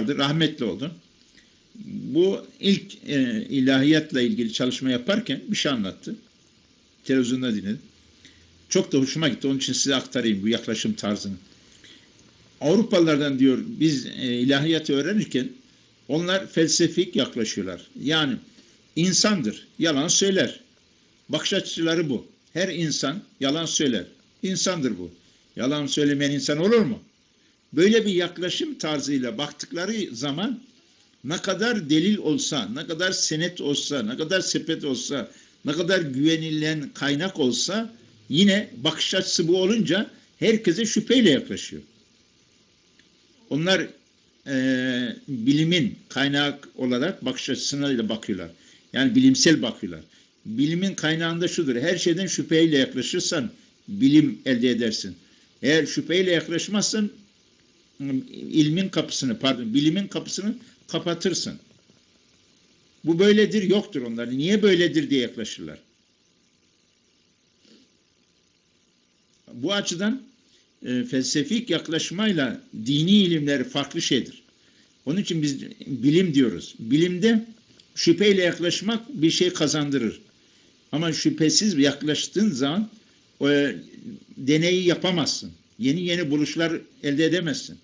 yapardı. Rahmetli oldu. Bu ilk e, ilahiyatla ilgili çalışma yaparken bir şey anlattı. Televizyonda dinledim. Çok da hoşuma gitti. Onun için size aktarayım bu yaklaşım tarzını. Avrupalılardan diyor biz e, ilahiyatı öğrenirken onlar felsefik yaklaşıyorlar. Yani insandır. Yalan söyler. Bakış açıları bu. Her insan yalan söyler. İnsandır bu. Yalan söylemeyen insan olur mu? Böyle bir yaklaşım tarzıyla baktıkları zaman ne kadar delil olsa, ne kadar senet olsa, ne kadar sepet olsa, ne kadar güvenilen kaynak olsa yine bakış açısı bu olunca herkese şüpheyle yaklaşıyor. Onlar e, bilimin kaynak olarak bakış açısına bakıyorlar. Yani bilimsel bakıyorlar. Bilimin kaynağında şudur. Her şeyden şüpheyle yaklaşırsan bilim elde edersin. Eğer şüpheyle yaklaşmazsan ilmin kapısını, pardon, bilimin kapısını kapatırsın. Bu böyledir, yoktur onlar. Niye böyledir diye yaklaşırlar. Bu açıdan e, felsefik yaklaşmayla dini ilimler farklı şeydir. Onun için biz bilim diyoruz. Bilimde şüpheyle yaklaşmak bir şey kazandırır. Ama şüphesiz yaklaştığın zaman o deneyi yapamazsın. Yeni yeni buluşlar elde edemezsin.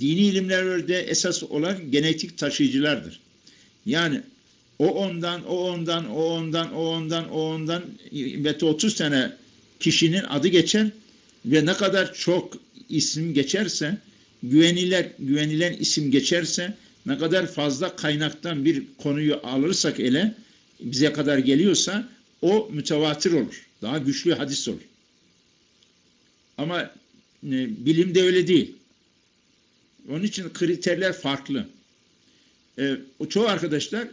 Dini ilimlerde esas olan genetik taşıyıcılardır. Yani o ondan, o ondan, o ondan, o ondan, o ondan ve 30 tane kişinin adı geçer ve ne kadar çok isim geçerse, güveniler, güvenilen isim geçerse, ne kadar fazla kaynaktan bir konuyu alırsak ele, bize kadar geliyorsa o mütevatir olur. Daha güçlü hadis olur. Ama e, bilimde öyle değil. Onun için kriterler farklı. E, o çoğu arkadaşlar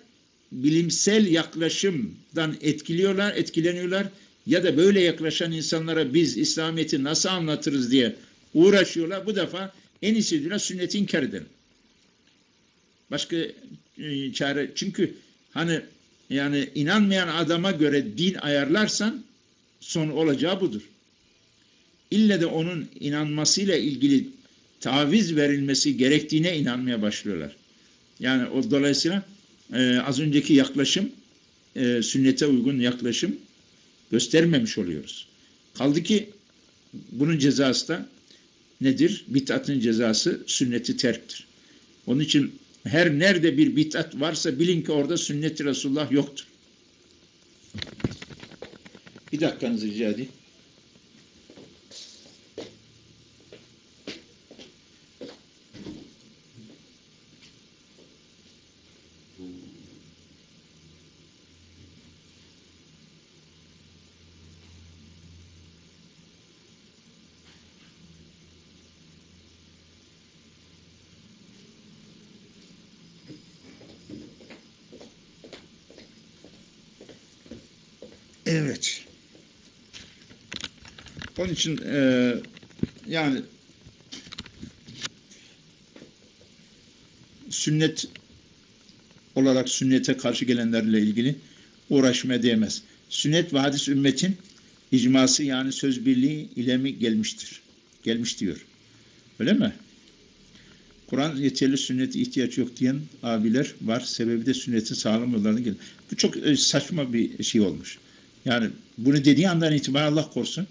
bilimsel yaklaşımdan etkiliyorlar, etkileniyorlar ya da böyle yaklaşan insanlara biz İslamiyet'i nasıl anlatırız diye uğraşıyorlar. Bu defa en iyisi sünneti inkar edelim. Başka e, çare çünkü hani yani inanmayan adama göre din ayarlarsan son olacağı budur. İlle de onun inanmasıyla ilgili taviz verilmesi gerektiğine inanmaya başlıyorlar. Yani o dolayısıyla e, az önceki yaklaşım e, sünnete uygun yaklaşım göstermemiş oluyoruz. Kaldı ki bunun cezası da nedir? Bid'atın cezası sünneti terktir. Onun için her nerede bir bid'at varsa bilin ki orada sünnet-i Resulullah yoktur. Bir dakikanızı rica edeyim. Evet. Onun için e, yani sünnet olarak sünnete karşı gelenlerle ilgili uğraşmaya değmez. Sünnet ve hadis ümmetin icması yani söz birliği ile mi gelmiştir? Gelmiş diyor. Öyle mi? Kur'an yeterli sünnete ihtiyaç yok diyen abiler var. Sebebi de sünnetin sağlam yollarına. Bu çok e, saçma bir şey olmuş. Yani bunu dediği andan itibaren Allah korusun.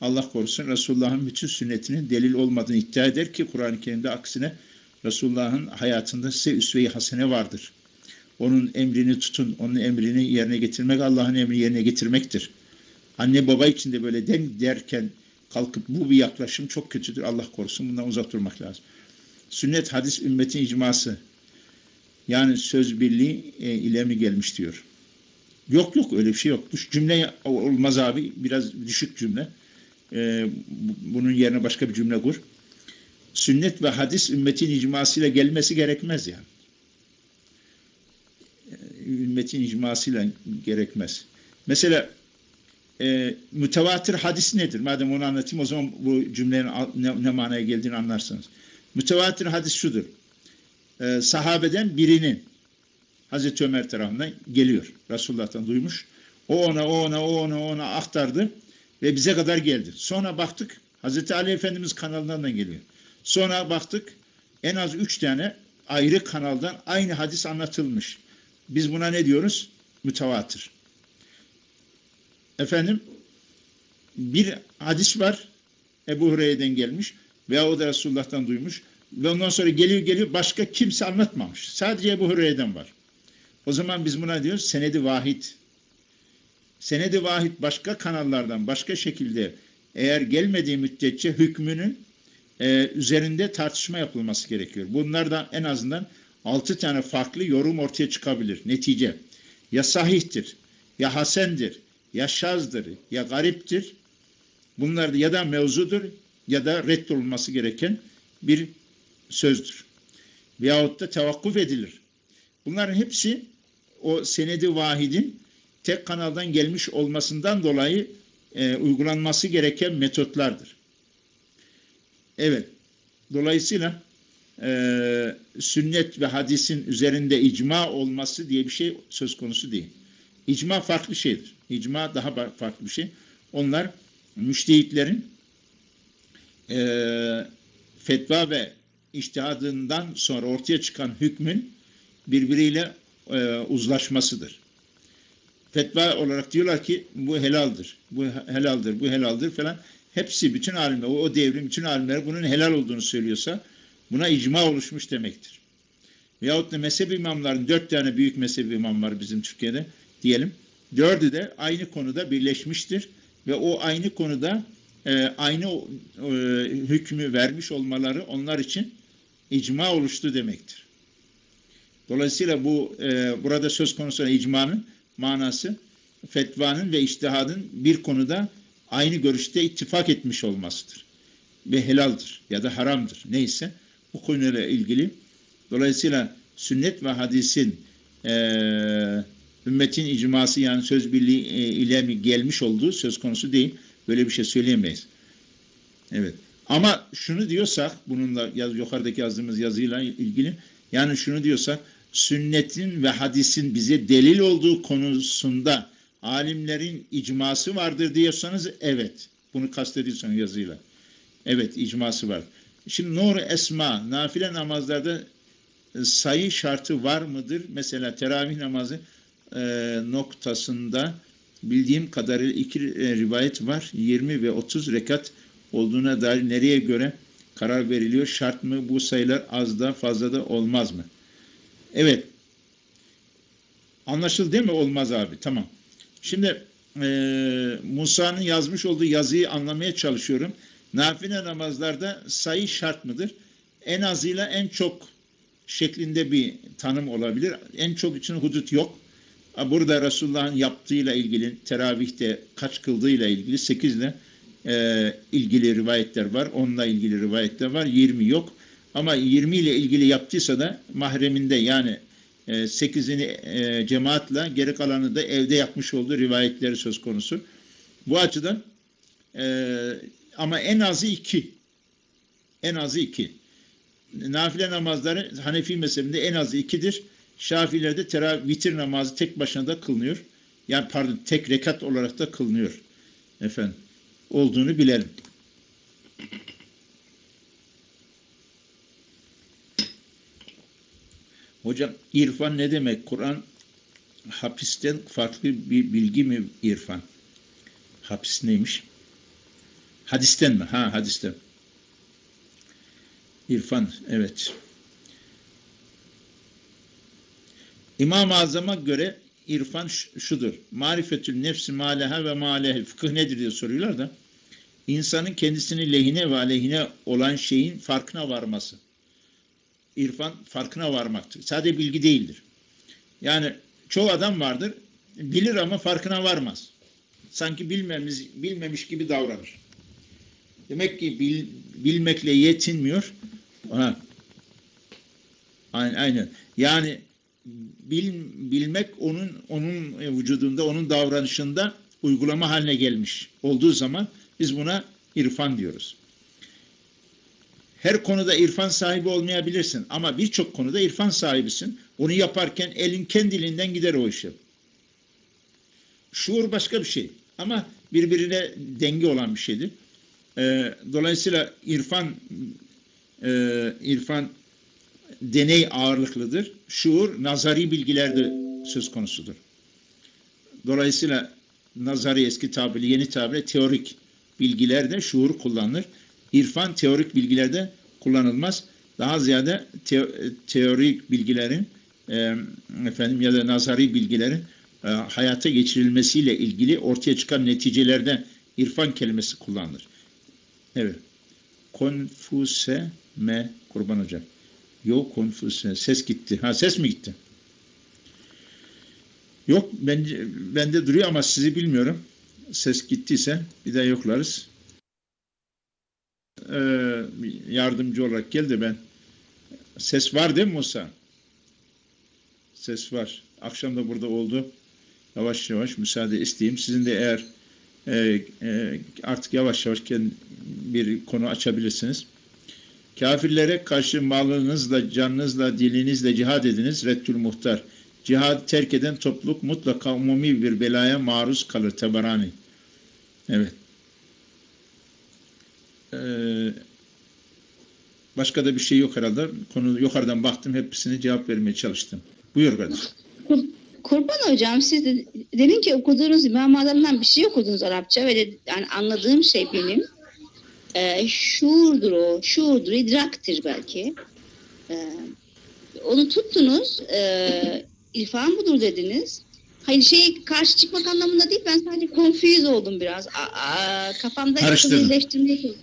Allah korusun Resulullah'ın bütün sünnetinin delil olmadığını iddia eder ki Kur'an-ı Kerim'de aksine Resulullah'ın hayatında size üsve-i hasene vardır. Onun emrini tutun, onun emrini yerine getirmek Allah'ın emrini yerine getirmektir. Anne baba için de böyle den derken kalkıp bu bir yaklaşım çok kötüdür. Allah korusun bundan uzak durmak lazım. Sünnet hadis ümmetin icması yani söz birliği e, ile mi gelmiş diyor. Yok yok öyle bir şey yok. Cümle olmaz abi. Biraz düşük cümle. Ee, bunun yerine başka bir cümle kur. Sünnet ve hadis ümmetin icmasıyla gelmesi gerekmez yani. Ee, ümmetin icmasıyla gerekmez. Mesela e, mütevatir hadis nedir? Madem onu anlatayım o zaman bu cümlenin ne, ne manaya geldiğini anlarsınız. Mütevatir hadis şudur. E, sahabeden birinin Hazreti Ömer tarafından geliyor. Resulullah'tan duymuş. O ona, o ona, o ona, o ona aktardı ve bize kadar geldi. Sonra baktık Hazreti Ali Efendimiz kanalından da geliyor. Sonra baktık en az üç tane ayrı kanaldan aynı hadis anlatılmış. Biz buna ne diyoruz? Mütevatir. Efendim bir hadis var Ebu Hureyre'den gelmiş veya o da Resulullah'tan duymuş ve ondan sonra geliyor geliyor başka kimse anlatmamış. Sadece Ebu Hureyre'den var. O zaman biz buna diyoruz senedi vahid. Senedi vahid başka kanallardan başka şekilde eğer gelmediği müddetçe hükmünün e, üzerinde tartışma yapılması gerekiyor. Bunlardan en azından altı tane farklı yorum ortaya çıkabilir. Netice ya sahihtir, ya hasendir, ya şazdır, ya gariptir. Bunlar ya da mevzudur ya da reddolunması gereken bir sözdür. Veyahut da tevakkuf edilir. Bunların hepsi o senedi vahidin tek kanaldan gelmiş olmasından dolayı e, uygulanması gereken metotlardır. Evet. Dolayısıyla e, sünnet ve hadisin üzerinde icma olması diye bir şey söz konusu değil. İcma farklı şeydir. İcma daha farklı bir şey. Onlar müştehitlerin e, fetva ve iştihadından sonra ortaya çıkan hükmün birbiriyle e, uzlaşmasıdır. Fetva olarak diyorlar ki bu helaldir, bu helaldir, bu helaldir falan. Hepsi bütün alimler, o, o devrin bütün alimler bunun helal olduğunu söylüyorsa buna icma oluşmuş demektir. Veyahut da mezhep imamların, dört tane büyük mezhep imam var bizim Türkiye'de diyelim. Dördü de aynı konuda birleşmiştir ve o aynı konuda e, aynı e, hükmü vermiş olmaları onlar için icma oluştu demektir. Dolayısıyla bu e, burada söz konusu icmanın manası fetvanın ve iştihadın bir konuda aynı görüşte ittifak etmiş olmasıdır. Ve helaldir ya da haramdır. Neyse bu konuyla ilgili. Dolayısıyla sünnet ve hadisin e, ümmetin icması yani söz birliği e, ile mi gelmiş olduğu söz konusu değil. Böyle bir şey söyleyemeyiz. Evet. Ama şunu diyorsak bununla yaz, yukarıdaki yazdığımız yazıyla ilgili yani şunu diyorsak sünnetin ve hadisin bize delil olduğu konusunda alimlerin icması vardır diyorsanız evet. Bunu kastediyorsanız yazıyla. Evet icması var. Şimdi nur esma, nafile namazlarda e, sayı şartı var mıdır? Mesela teravih namazı e, noktasında bildiğim kadarıyla iki e, rivayet var. 20 ve 30 rekat olduğuna dair nereye göre karar veriliyor? Şart mı? Bu sayılar az da fazla da olmaz mı? Evet. Anlaşıldı değil mi? Olmaz abi. Tamam. Şimdi e, Musa'nın yazmış olduğu yazıyı anlamaya çalışıyorum. Nafile namazlarda sayı şart mıdır? En azıyla en çok şeklinde bir tanım olabilir. En çok için hudut yok. Burada Resulullah'ın yaptığıyla ilgili, teravihte kaç kıldığıyla ilgili 8 ile e, ilgili rivayetler var. Onunla ilgili rivayetler var. 20 yok. Ama 20 ile ilgili yaptıysa da mahreminde yani 8'ini e, e, cemaatle geri kalanı da evde yapmış olduğu rivayetleri söz konusu. Bu açıdan e, ama en azı iki. En azı iki. Nafile namazları Hanefi mezhebinde en azı ikidir. Şafilerde teravih vitir namazı tek başına da kılınıyor. Yani pardon tek rekat olarak da kılınıyor. Efendim olduğunu bilelim. Hocam irfan ne demek? Kur'an hapisten farklı bir bilgi mi irfan? Hapis neymiş? Hadisten mi? Ha hadisten. İrfan, evet. İmam-ı Azam'a göre irfan şudur. Marifetül nefsi maleha ve malehe. Fıkıh nedir diye soruyorlar da. İnsanın kendisini lehine ve aleyhine olan şeyin farkına varması irfan farkına varmaktır. Sadece bilgi değildir. Yani çoğu adam vardır, bilir ama farkına varmaz. Sanki bilmemiz, bilmemiş gibi davranır. Demek ki bil, bilmekle yetinmiyor. Ha. Aynen, aynen. Yani bil, bilmek onun onun vücudunda, onun davranışında uygulama haline gelmiş olduğu zaman biz buna irfan diyoruz. Her konuda irfan sahibi olmayabilirsin ama birçok konuda irfan sahibisin. Onu yaparken elin kendiliğinden gider o işe. Şuur başka bir şey ama birbirine denge olan bir şeydir. Ee, dolayısıyla irfan e, irfan deney ağırlıklıdır. Şuur nazari bilgilerde söz konusudur. Dolayısıyla nazari eski tabiri, yeni tabiri teorik bilgilerde şuur kullanılır. İrfan teorik bilgilerde kullanılmaz. Daha ziyade te teorik bilgilerin e, efendim ya da nazari bilgilerin e, hayata geçirilmesiyle ilgili ortaya çıkan neticelerde irfan kelimesi kullanılır. Evet. Konfuse me kurban hocam. Yok konfuse. Ses gitti. Ha ses mi gitti? Yok bence bende duruyor ama sizi bilmiyorum. Ses gittiyse bir daha yoklarız. Ee, yardımcı olarak geldi ben. Ses var değil mi Musa? Ses var. Akşam da burada oldu. Yavaş yavaş müsaade isteyeyim. Sizin de eğer e, e, artık yavaş yavaş bir konu açabilirsiniz. Kafirlere karşı malınızla, canınızla, dilinizle cihad ediniz. Reddül muhtar. Cihad terk eden topluluk mutlaka umumi bir belaya maruz kalır. Tebarani. Evet. Ee, başka da bir şey yok herhalde. Konu yukarıdan baktım. Hepsine cevap vermeye çalıştım. Buyur kardeşim. Kurban hocam siz de demin ki okuduğunuz İmam Adam'dan bir şey okudunuz Arapça ve de, yani anladığım şey benim e, şuurdur o, şuurdur, idraktir belki. E, onu tuttunuz, e, irfan budur dediniz. Hayır şey karşı çıkmak anlamında değil, ben sadece confuse oldum biraz. A, a, kafamda birleştirmeye çalıştım.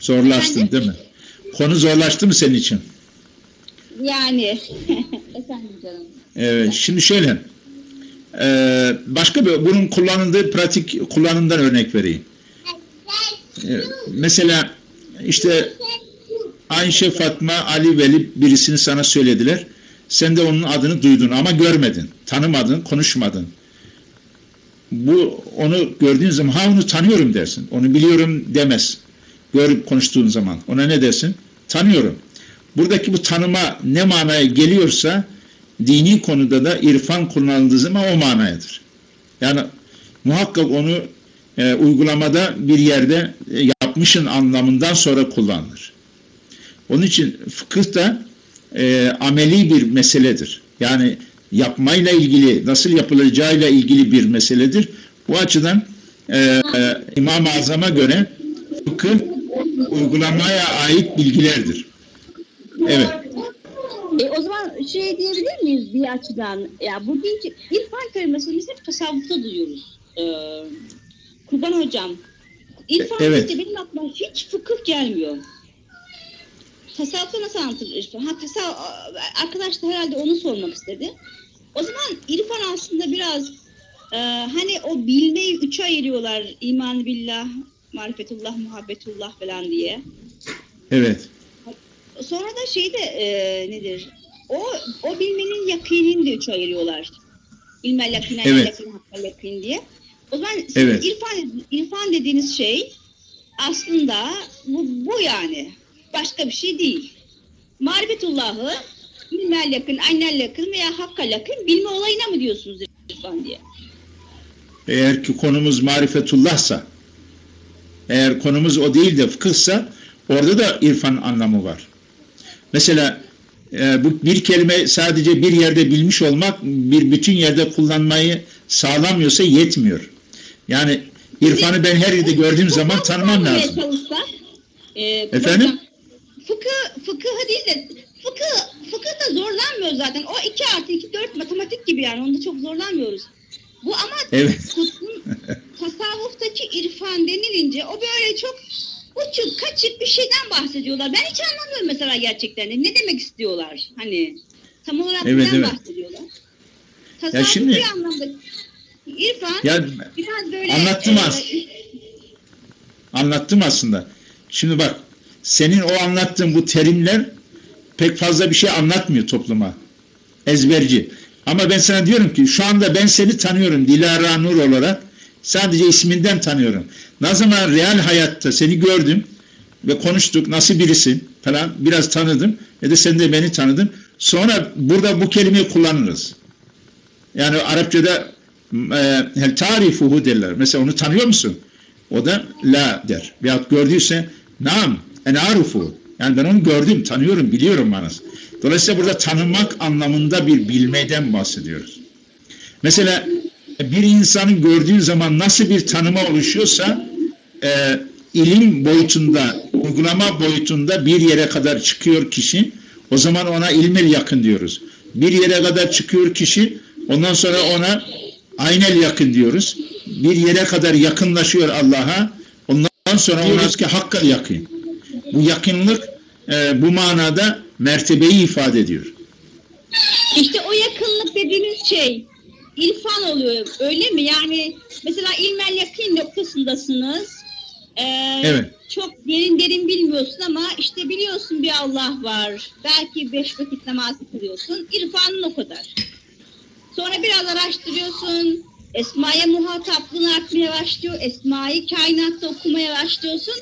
Zorlaştın Efendim? değil mi? Konu zorlaştı mı senin için? Yani, efendim canım. Evet, şimdi şöyle, e, başka bir, bunun kullanıldığı pratik kullanımdan örnek vereyim. E, mesela işte Ayşe, Fatma, Ali, Veli birisini sana söylediler. Sen de onun adını duydun ama görmedin, tanımadın, konuşmadın. Bu onu gördüğün zaman ha onu tanıyorum dersin. Onu biliyorum demez. Görüp konuştuğun zaman ona ne dersin? Tanıyorum. Buradaki bu tanıma ne manaya geliyorsa dini konuda da irfan kullanıldığı zaman o manayadır. Yani muhakkak onu e, uygulamada bir yerde e, yapmışın anlamından sonra kullanılır. Onun için fıkıh da e, ameli bir meseledir. Yani yapmayla ilgili, nasıl yapılacağıyla ilgili bir meseledir. Bu açıdan e, e, İmam-ı Azam'a göre fıkıh uygulamaya ait bilgilerdir. Evet. E, o zaman şey diyebilir miyiz bir açıdan? Ya bu deyince irfan kelimesini biz hep tasavvufta duyuyoruz. Ee, Kurban hocam. İrfan Evet. deyince benim aklıma hiç fıkıh gelmiyor. Tasavvufta nasıl anlatılır irfan? Ha, tasav arkadaş da herhalde onu sormak istedi. O zaman irfan aslında biraz e, hani o bilmeyi üçe ayırıyorlar. İman billah, marifetullah, muhabbetullah falan diye. Evet. Sonra da şey de e, nedir? O o bilmenin yakinini de üçe ayırıyorlar. İlmel yakin, el Evet. yakin, yakin diye. O zaman Evet. irfan, irfan dediğiniz şey aslında bu, bu yani. Başka bir şey değil. Marifetullah'ı ilmel yakın, aynel yakın veya hakkal yakın bilme olayına mı diyorsunuz irfan diye? Eğer ki konumuz marifetullahsa, eğer konumuz o değil de fıkıhsa, orada da irfan anlamı var. Mesela e, bu bir kelime sadece bir yerde bilmiş olmak, bir bütün yerde kullanmayı sağlamıyorsa yetmiyor. Yani irfanı ben her yerde gördüğüm zaman tanımam lazım. e, Efendim? Fıkıh, fıkıh değil de fıkıh, fıkıh da zorlanmıyor zaten. O 2 artı 2 4 matematik gibi yani. Onda çok zorlanmıyoruz. Bu ama Evet. tasavvuftaki irfan denilince o böyle çok uçuk kaçık bir şeyden bahsediyorlar. Ben hiç anlamıyorum mesela gerçekten. Ne demek istiyorlar? Hani tam olarak Evet, neden evet. bahsediyorlar? Tasavvufi şimdi- anlamda irfan Ya biraz böyle Anlattım e, az. anlattım aslında. Şimdi bak, senin o anlattığın bu terimler pek fazla bir şey anlatmıyor topluma. Ezberci. Ama ben sana diyorum ki şu anda ben seni tanıyorum Dilara Nur olarak. Sadece isminden tanıyorum. Ne zaman real hayatta seni gördüm ve konuştuk nasıl birisin falan biraz tanıdım ve de sen de beni tanıdın. Sonra burada bu kelimeyi kullanırız. Yani Arapçada e, hel tarifuhu derler. Mesela onu tanıyor musun? O da la der. Veyahut gördüyse nam en arufu. Yani ben onu gördüm, tanıyorum, biliyorum manası. Dolayısıyla burada tanımak anlamında bir bilmeden bahsediyoruz. Mesela bir insanın gördüğün zaman nasıl bir tanıma oluşuyorsa e, ilim boyutunda, uygulama boyutunda bir yere kadar çıkıyor kişi. O zaman ona ilmel yakın diyoruz. Bir yere kadar çıkıyor kişi. Ondan sonra ona aynel yakın diyoruz. Bir yere kadar yakınlaşıyor Allah'a. Ondan sonra ona ki hakkal yakın. Bu yakınlık e, bu manada mertebeyi ifade ediyor. İşte o yakınlık dediğiniz şey irfan oluyor öyle mi? Yani mesela ilmel yakın noktasındasınız. Ee, Evet. Çok derin derin bilmiyorsun ama işte biliyorsun bir Allah var. Belki beş vakit namazı kılıyorsun. İrfanın o kadar. Sonra biraz araştırıyorsun. Esma'ya muhataplığın artmaya başlıyor. Esma'yı kainatta okumaya başlıyorsun.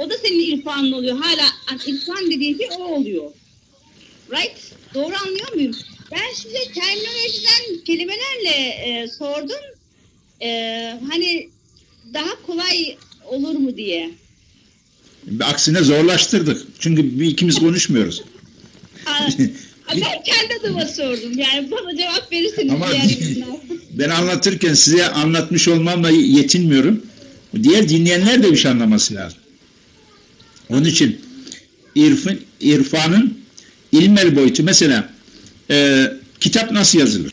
O da senin irfanın oluyor. Hala yani irfan dediğin şey o oluyor. Right? Doğru anlıyor muyum? Ben size terminolojiden kelimelerle e, sordum. E, hani daha kolay olur mu diye. Aksine zorlaştırdık. Çünkü bir ikimiz konuşmuyoruz. Ben kendi adıma sordum. Yani bana cevap verirseniz Ama ben anlatırken size anlatmış olmamla yetinmiyorum. Diğer dinleyenler de bir şey anlaması lazım. Onun için irfan, irfanın ilmel boyutu mesela e, kitap nasıl yazılır?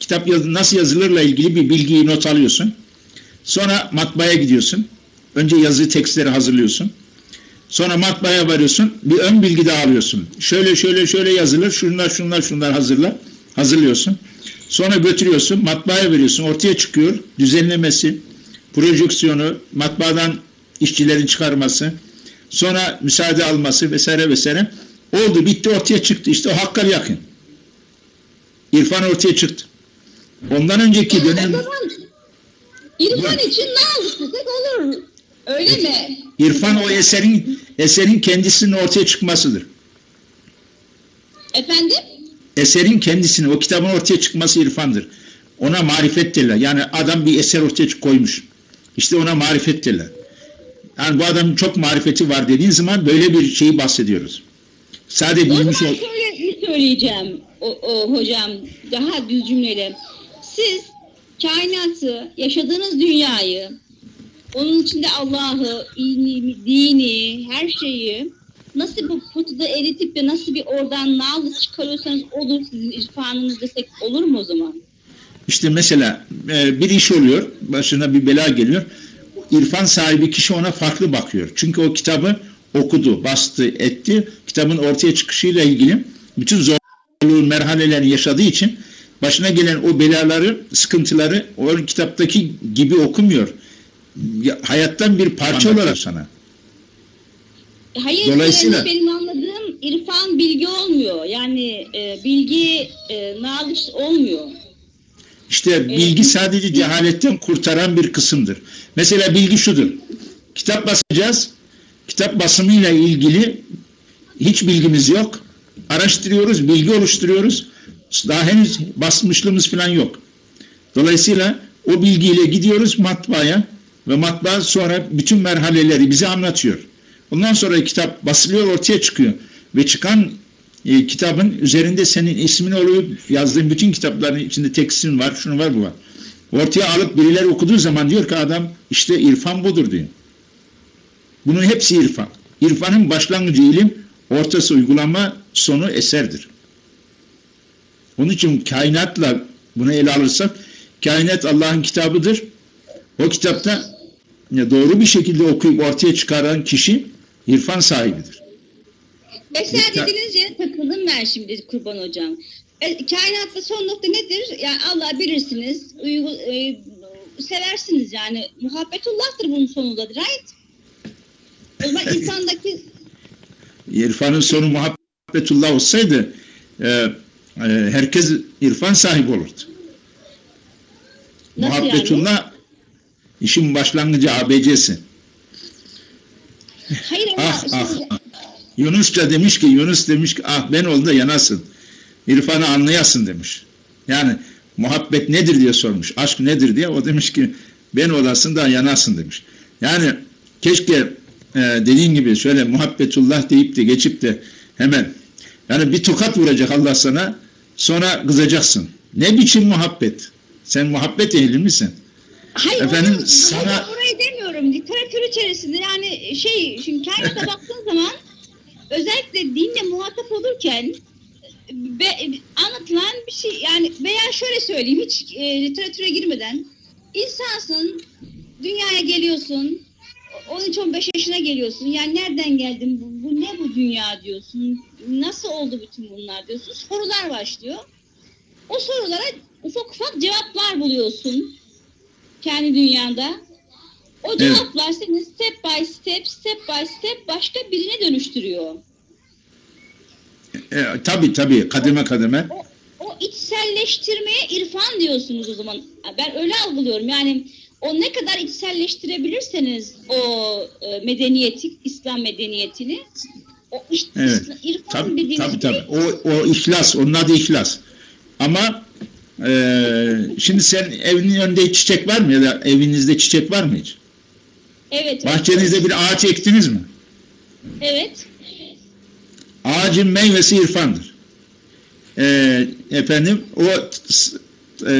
Kitap yaz, nasıl yazılırla ilgili bir bilgiyi not alıyorsun. Sonra matbaaya gidiyorsun. Önce yazı tekstleri hazırlıyorsun. Sonra matbaaya varıyorsun. Bir ön bilgi de alıyorsun. Şöyle şöyle şöyle yazılır. Şunlar şunlar şunlar hazırla. Hazırlıyorsun. Sonra götürüyorsun. Matbaaya veriyorsun. Ortaya çıkıyor. Düzenlemesi, projeksiyonu, matbaadan işçilerin çıkarması, sonra müsaade alması vesaire vesaire. Oldu bitti ortaya çıktı. İşte o hakkal yakın. İrfan ortaya çıktı. Ondan önceki dönem İrfan için ne alıştırsak olur. Öyle mi? İrfan o eserin eserin kendisinin ortaya çıkmasıdır. Efendim? Eserin kendisini, o kitabın ortaya çıkması irfandır. Ona marifet derler. Yani adam bir eser ortaya koymuş. İşte ona marifet derler. Yani bu adamın çok marifeti var dediğin zaman böyle bir şeyi bahsediyoruz. Sadece bilmiş ol. şöyle bir söyleyeceğim o, o hocam daha düz cümleyle. Siz kainatı, yaşadığınız dünyayı, onun içinde Allah'ı, ilmi, dini, her şeyi nasıl bu kutuda eritip de nasıl bir oradan nalız çıkarıyorsanız olur sizin irfanınız desek olur mu o zaman? İşte mesela e, bir iş oluyor, başına bir bela geliyor. İrfan sahibi kişi ona farklı bakıyor. Çünkü o kitabı okudu, bastı, etti. Kitabın ortaya çıkışıyla ilgili bütün zorluğu, merhalelerini yaşadığı için başına gelen o belaları, sıkıntıları o kitaptaki gibi okumuyor. Ya, hayattan bir parça olarak sana. Hayır, Dolayısıyla- yani benim anladığım irfan bilgi olmuyor. Yani e, bilgi e, knowledge olmuyor. İşte bilgi sadece cehaletten kurtaran bir kısımdır. Mesela bilgi şudur. Kitap basacağız. Kitap basımıyla ilgili hiç bilgimiz yok. Araştırıyoruz, bilgi oluşturuyoruz. Daha henüz basmışlığımız falan yok. Dolayısıyla o bilgiyle gidiyoruz matbaaya ve matbaa sonra bütün merhaleleri bize anlatıyor. Ondan sonra kitap basılıyor, ortaya çıkıyor. Ve çıkan e, kitabın üzerinde senin ismin oluyor. Yazdığın bütün kitapların içinde tekstin var, şunu var, bu var. Ortaya alıp birileri okuduğu zaman diyor ki adam işte irfan budur diyor. Bunun hepsi irfan. İrfanın başlangıcı ilim, ortası uygulama, sonu eserdir. Onun için kainatla bunu ele alırsak, kainat Allah'ın kitabıdır. O kitapta doğru bir şekilde okuyup ortaya çıkaran kişi irfan sahibidir. Mesela Lütfen. dediğiniz yere takıldım ben şimdi Kurban Hocam. E, kainatta son nokta nedir? Yani Allah bilirsiniz, uygu, e, seversiniz yani. Muhabbetullah'tır bunun sonunda, right? O zaman insandaki İrfanın sonu muhabbetullah olsaydı e, e, herkes irfan sahibi olurdu. Nasıl yani? Muhabbetullah işin başlangıcı ABC'si. hayır ama Ah ah ah. Yunusça demiş ki Yunus demiş ki ah ben ol da yanasın. İrfanı anlayasın demiş. Yani muhabbet nedir diye sormuş. Aşk nedir diye o demiş ki ben olasın da yanasın demiş. Yani keşke e, dediğin gibi şöyle muhabbetullah deyip de geçip de hemen Yani bir tokat vuracak Allah sana sonra kızacaksın. Ne biçim muhabbet? Sen muhabbet ehli misin? Hayır, Efendim, onu- sana- orayı demiyorum. Literatür içerisinde yani şey, şimdi kainata baktığın zaman özellikle dinle muhatap olurken ve anlatılan bir şey yani veya şöyle söyleyeyim hiç e, literatüre girmeden insansın, dünyaya geliyorsun, 13-15 yaşına geliyorsun. Yani nereden geldin? Bu, bu ne bu dünya diyorsun? Nasıl oldu bütün bunlar diyorsun? Sorular başlıyor. O sorulara ufak ufak cevaplar buluyorsun kendi dünyanda. O cevaplar seni step by step, step by step başka birine dönüştürüyor. E, tabii tabii kademe kademe. O, o içselleştirmeye irfan diyorsunuz o zaman. Ben öyle algılıyorum. Yani o ne kadar içselleştirebilirseniz o e, medeniyeti, İslam medeniyetini o iş, Evet. İrfan Tabii dediğiniz tabii. şey tabii. O, o ihlas, onun adı ihlas. Ama e, şimdi sen evinin önünde çiçek var mı ya da evinizde çiçek var mı hiç? Evet. Bahçenizde bir ağaç ektiniz mi? Evet. Ağacın meyvesi irfandır. E, efendim o e,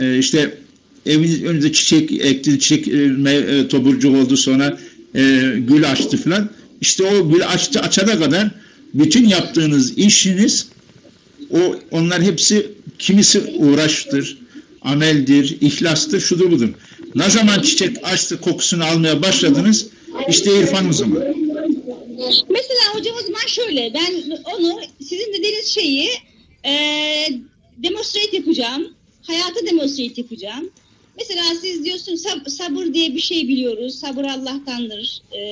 e, işte eviniz önünde çiçek ekti, çiçek e, e, toburcuk oldu sonra e, gül açtı falan. İşte o gül açtı açana kadar bütün yaptığınız işiniz o onlar hepsi kimisi uğraştır, ameldir, ihlastır, şudur budur. Ne zaman çiçek açtı kokusunu almaya başladınız işte irfan o zaman. Mesela hocam o zaman şöyle ben onu sizin dediğiniz şeyi e, demonstrate yapacağım. Hayata demonstrate yapacağım. Mesela siz diyorsunuz sab- sabır diye bir şey biliyoruz. Sabır Allah'tandır. E,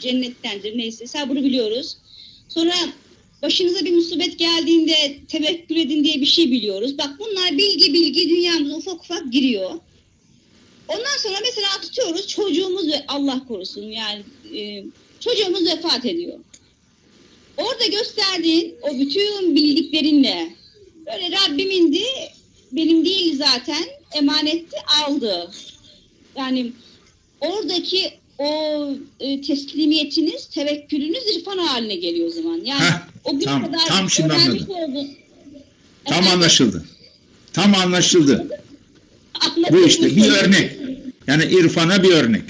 cennettendir neyse sabrı biliyoruz. Sonra başınıza bir musibet geldiğinde tevekkül edin diye bir şey biliyoruz. Bak bunlar bilgi bilgi dünyamıza ufak ufak giriyor. Ondan sonra mesela tutuyoruz çocuğumuz ve Allah korusun yani e, çocuğumuz vefat ediyor. Orada gösterdiğin o bütün bildiklerinle böyle Rabbimindi benim değil zaten emanetti aldı. Yani oradaki o e, teslimiyetiniz, tevekkülünüz irfan haline geliyor o zaman. Yani Heh, o bir tam- kadar tam şimdi anladım. şey oldu. Tam Efendim? anlaşıldı. Tam anlaşıldı. Bu işte bir örnek. Yani irfana bir örnek.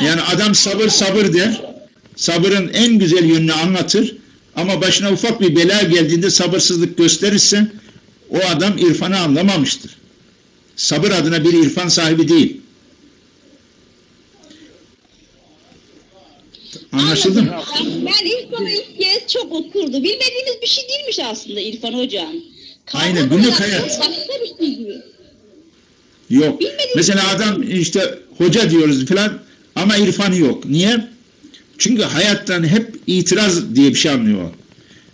Yani adam sabır sabır der. Sabırın en güzel yönünü anlatır. Ama başına ufak bir bela geldiğinde sabırsızlık gösterirse o adam irfanı anlamamıştır. Sabır adına bir irfan sahibi değil. Anlaşıldı mı? Ben İrfan'ı ilk kez çok okurdu. Bilmediğimiz bir şey değilmiş aslında İrfan hocam. Aynen, Kavram günlük hayat. Şey. Yok. Bilmediğim Mesela adam işte hoca diyoruz falan ama irfanı yok. Niye? Çünkü hayattan hep itiraz diye bir şey anlıyor.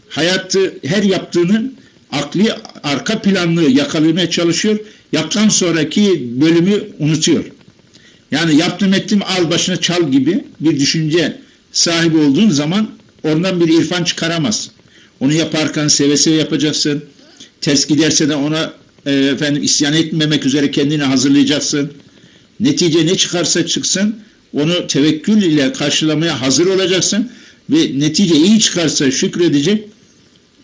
Hayatı her yaptığının akli arka planını yakalamaya çalışıyor. Yaptan sonraki bölümü unutuyor. Yani yaptım ettim al başına çal gibi bir düşünce sahibi olduğun zaman oradan bir irfan çıkaramazsın. Onu yaparken seve seve yapacaksın. Ters giderse de ona e, efendim isyan etmemek üzere kendini hazırlayacaksın. Netice ne çıkarsa çıksın onu tevekkül ile karşılamaya hazır olacaksın ve netice iyi çıkarsa şükredecek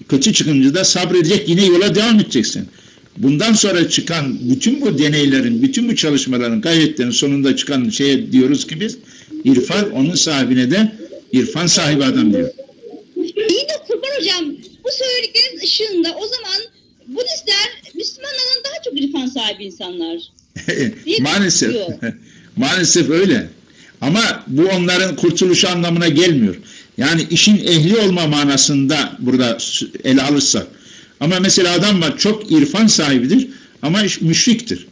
kötü çıkınca da sabredecek yine yola devam edeceksin. Bundan sonra çıkan bütün bu deneylerin, bütün bu çalışmaların, gayretlerin sonunda çıkan şeye diyoruz ki biz irfan onun sahibine de irfan sahibi adam diyor. İyi de Kurban Hocam bu söyledikleriniz ışığında o zaman Budistler Müslümanlardan daha çok irfan sahibi insanlar. Maalesef. Maalesef öyle. Ama bu onların kurtuluşu anlamına gelmiyor. Yani işin ehli olma manasında burada ele alırsak. Ama mesela adam var çok irfan sahibidir ama müşriktir.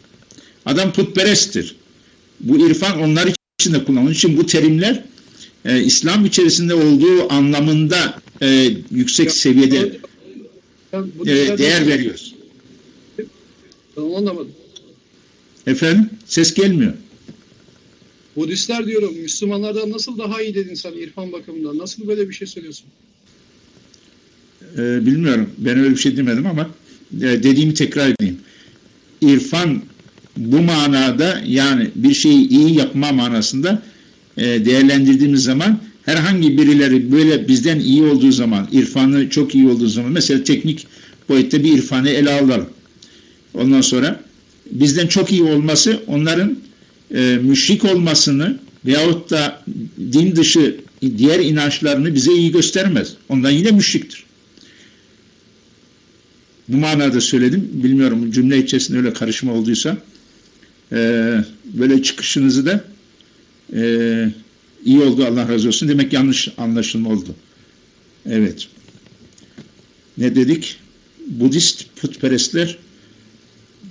Adam putperesttir. Bu irfan onlar için de kullanılır. Onun için bu terimler e, İslam içerisinde olduğu anlamında e, yüksek seviyede Ben bu e, değer veriyoruz. Anlamadım. Efendim? Ses gelmiyor. Budistler diyorum Müslümanlardan nasıl daha iyi dedin sen irfan bakımından? Nasıl böyle bir şey söylüyorsun? Ee, bilmiyorum. Ben öyle bir şey demedim ama e, dediğimi tekrar edeyim. İrfan bu manada yani bir şeyi iyi yapma manasında e, değerlendirdiğimiz zaman herhangi birileri böyle bizden iyi olduğu zaman, irfanı çok iyi olduğu zaman, mesela teknik boyutta bir irfanı ele alalım. Ondan sonra bizden çok iyi olması onların e, müşrik olmasını veyahut da din dışı diğer inançlarını bize iyi göstermez. Ondan yine müşriktir. Bu manada söyledim. Bilmiyorum cümle içerisinde öyle karışma olduysa e, böyle çıkışınızı da e, iyi oldu Allah razı olsun. Demek yanlış anlaşılma oldu. Evet. Ne dedik? Budist putperestler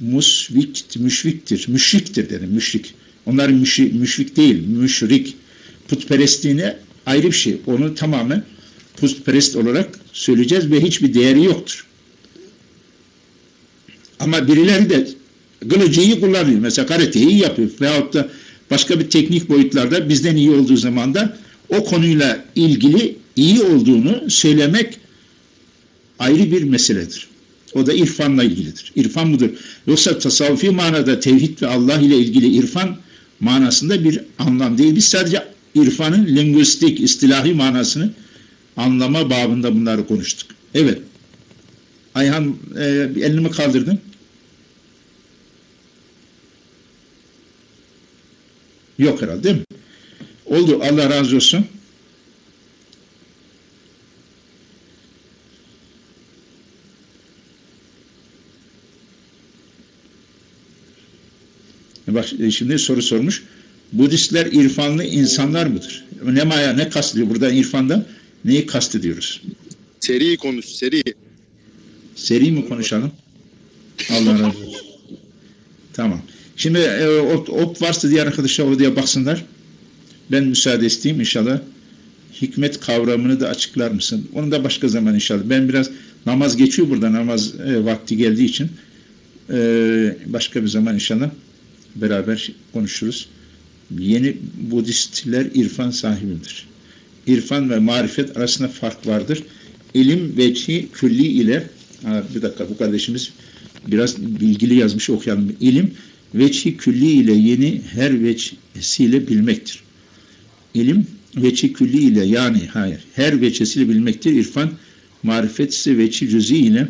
musvik, müşriktir. Müşriktir dedim. Müşrik. Onlar müşri, müşrik değil. Müşrik. Putperestliğine ayrı bir şey. Onu tamamen putperest olarak söyleyeceğiz ve hiçbir değeri yoktur. Ama birileri de kılıcıyı kullanıyor. Mesela karateyi iyi yapıyor. Veyahut da başka bir teknik boyutlarda bizden iyi olduğu zaman da o konuyla ilgili iyi olduğunu söylemek ayrı bir meseledir. O da irfanla ilgilidir. İrfan budur. Yoksa tasavvufi manada tevhid ve Allah ile ilgili irfan manasında bir anlam değil. Biz sadece irfanın lingüistik, istilahi manasını anlama babında bunları konuştuk. Evet. Ayhan e, elini kaldırdın. Yok herhalde değil mi? Oldu. Allah razı olsun. Bak şimdi soru sormuş. Budistler irfanlı insanlar mıdır? Ne maya ne kastediyor burada irfanda? Neyi kastediyoruz? Seri konuş, seri. Seri mi konuşalım? Allah razı olsun. Tamam. Şimdi e, op, op varsa diğer arkadaşlar oraya baksınlar. Ben müsaade isteyeyim inşallah. Hikmet kavramını da açıklar mısın? Onu da başka zaman inşallah. Ben biraz namaz geçiyor burada namaz e, vakti geldiği için. E, başka bir zaman inşallah beraber konuşuruz. Yeni Budistler irfan sahibidir. İrfan ve marifet arasında fark vardır. İlim veçhi külli ile bir dakika bu kardeşimiz biraz bilgili yazmış okuyalım. İlim veçhi külli ile yeni her veçhesiyle bilmektir. İlim veçhi külli ile yani hayır her veçhesiyle bilmektir. İrfan marifet ise veçhi cüzi ile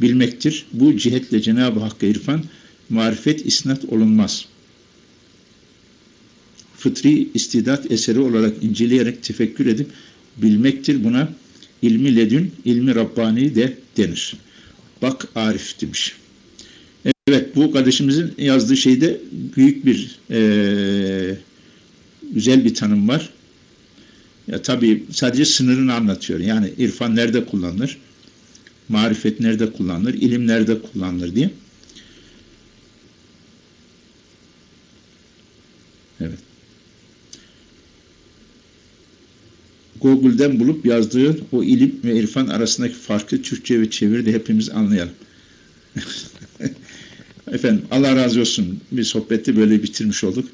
bilmektir. Bu cihetle Cenab-ı Hakk'a irfan marifet isnat olunmaz. Fıtri istidat eseri olarak inceleyerek tefekkür edip bilmektir. Buna ilmi ledün, ilmi Rabbani de denir. Bak Arif demiş. Evet bu kardeşimizin yazdığı şeyde büyük bir e, güzel bir tanım var. Ya tabii sadece sınırını anlatıyor. Yani irfan nerede kullanılır? Marifet nerede kullanılır? ilim nerede kullanılır diye. Evet. Google'den bulup yazdığı o ilim ve irfan arasındaki farkı Türkçe ve çeviride hepimiz anlayalım. Efendim Allah razı olsun. Bir sohbeti böyle bitirmiş olduk.